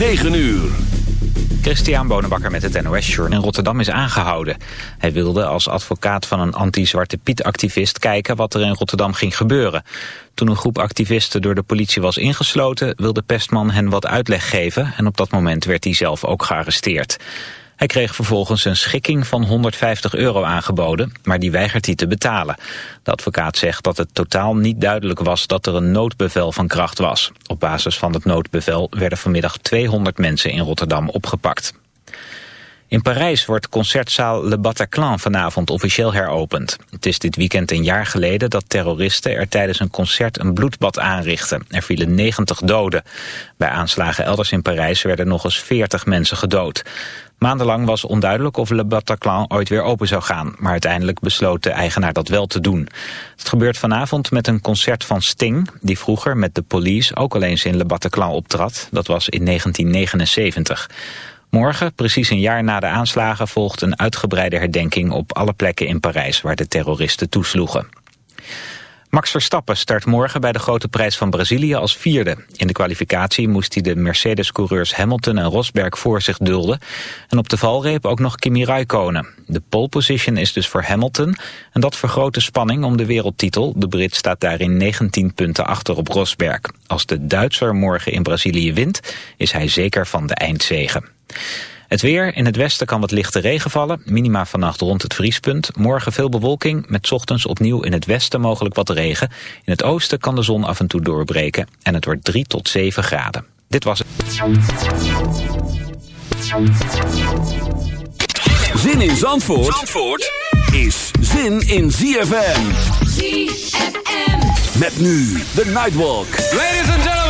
9 uur. Christian Bonenbakker met het NOS Journal in Rotterdam is aangehouden. Hij wilde als advocaat van een anti-Zwarte Piet-activist kijken wat er in Rotterdam ging gebeuren. Toen een groep activisten door de politie was ingesloten, wilde Pestman hen wat uitleg geven en op dat moment werd hij zelf ook gearresteerd. Hij kreeg vervolgens een schikking van 150 euro aangeboden, maar die weigert hij te betalen. De advocaat zegt dat het totaal niet duidelijk was dat er een noodbevel van kracht was. Op basis van het noodbevel werden vanmiddag 200 mensen in Rotterdam opgepakt. In Parijs wordt concertzaal Le Bataclan vanavond officieel heropend. Het is dit weekend een jaar geleden dat terroristen er tijdens een concert een bloedbad aanrichten. Er vielen 90 doden. Bij aanslagen elders in Parijs werden nog eens 40 mensen gedood. Maandenlang was onduidelijk of Le Bataclan ooit weer open zou gaan, maar uiteindelijk besloot de eigenaar dat wel te doen. Het gebeurt vanavond met een concert van Sting, die vroeger met de police ook al eens in Le Bataclan optrad. Dat was in 1979. Morgen, precies een jaar na de aanslagen, volgt een uitgebreide herdenking op alle plekken in Parijs waar de terroristen toesloegen. Max Verstappen start morgen bij de grote prijs van Brazilië als vierde. In de kwalificatie moest hij de Mercedes-coureurs Hamilton en Rosberg voor zich dulden. En op de valreep ook nog Kimi Raikkonen. De pole position is dus voor Hamilton. En dat vergroot de spanning om de wereldtitel. De Brit staat daarin 19 punten achter op Rosberg. Als de Duitser morgen in Brazilië wint, is hij zeker van de eindzegen. Het weer, in het westen kan wat lichte regen vallen. Minima vannacht rond het vriespunt. Morgen veel bewolking, met ochtends opnieuw in het westen mogelijk wat regen. In het oosten kan de zon af en toe doorbreken. En het wordt 3 tot 7 graden. Dit was het. Zin in Zandvoort, Zandvoort is zin in ZFM. ZFM. Met nu de Nightwalk. Ladies and gentlemen.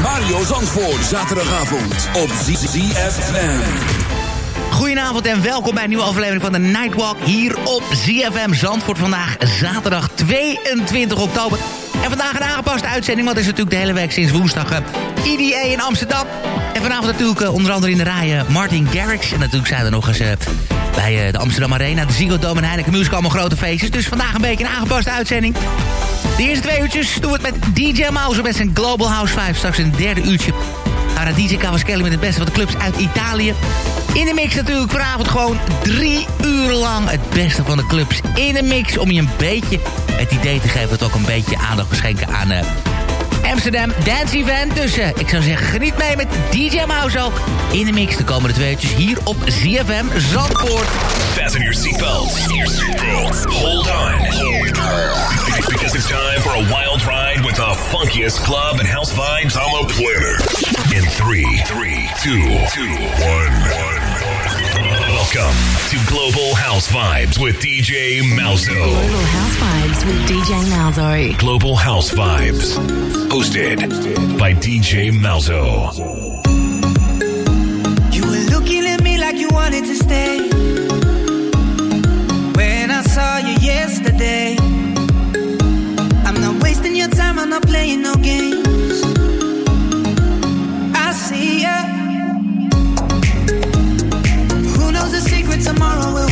Mario Zandvoort. Zaterdagavond op ZFM. Goedenavond en welkom bij een nieuwe aflevering van de Nightwalk hier op ZFM Zandvoort. Vandaag zaterdag 22 oktober. En vandaag een aangepaste uitzending, want het is natuurlijk de hele week sinds woensdag uh, IDA in Amsterdam. En vanavond natuurlijk uh, onder andere in de rij uh, Martin Garrix. En natuurlijk zijn er nog eens bij de Amsterdam Arena, de Ziggo Dome en Heineken Music allemaal grote feestjes. Dus vandaag een beetje een aangepaste uitzending. De eerste twee uurtjes doen we het met DJ Mouse met zijn Global House 5. Straks het derde uurtje naar DJ met het beste van de clubs uit Italië. In de mix natuurlijk vanavond gewoon drie uur lang het beste van de clubs in de mix. Om je een beetje het idee te geven dat ook een beetje aandacht beschenken aan uh, Amsterdam Dance Event. Dus uh, ik zou zeggen, geniet mee met DJ Mauzo in de mix de komende twee uurtjes hier op ZFM Zandvoort. Fasten your seatbelts. Hold on. Because it's time for a wild ride with the funkiest club and house vibes on the planet. In three, three, two, two, one, one. Welcome to Global House Vibes with DJ Malzo. Global House Vibes with DJ Malzo. Global House Vibes. Hosted by DJ Malzo. You were looking at me like you wanted to stay. When I saw you yesterday, I'm not wasting your time, I'm not playing no games. Tomorrow will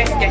Yeah.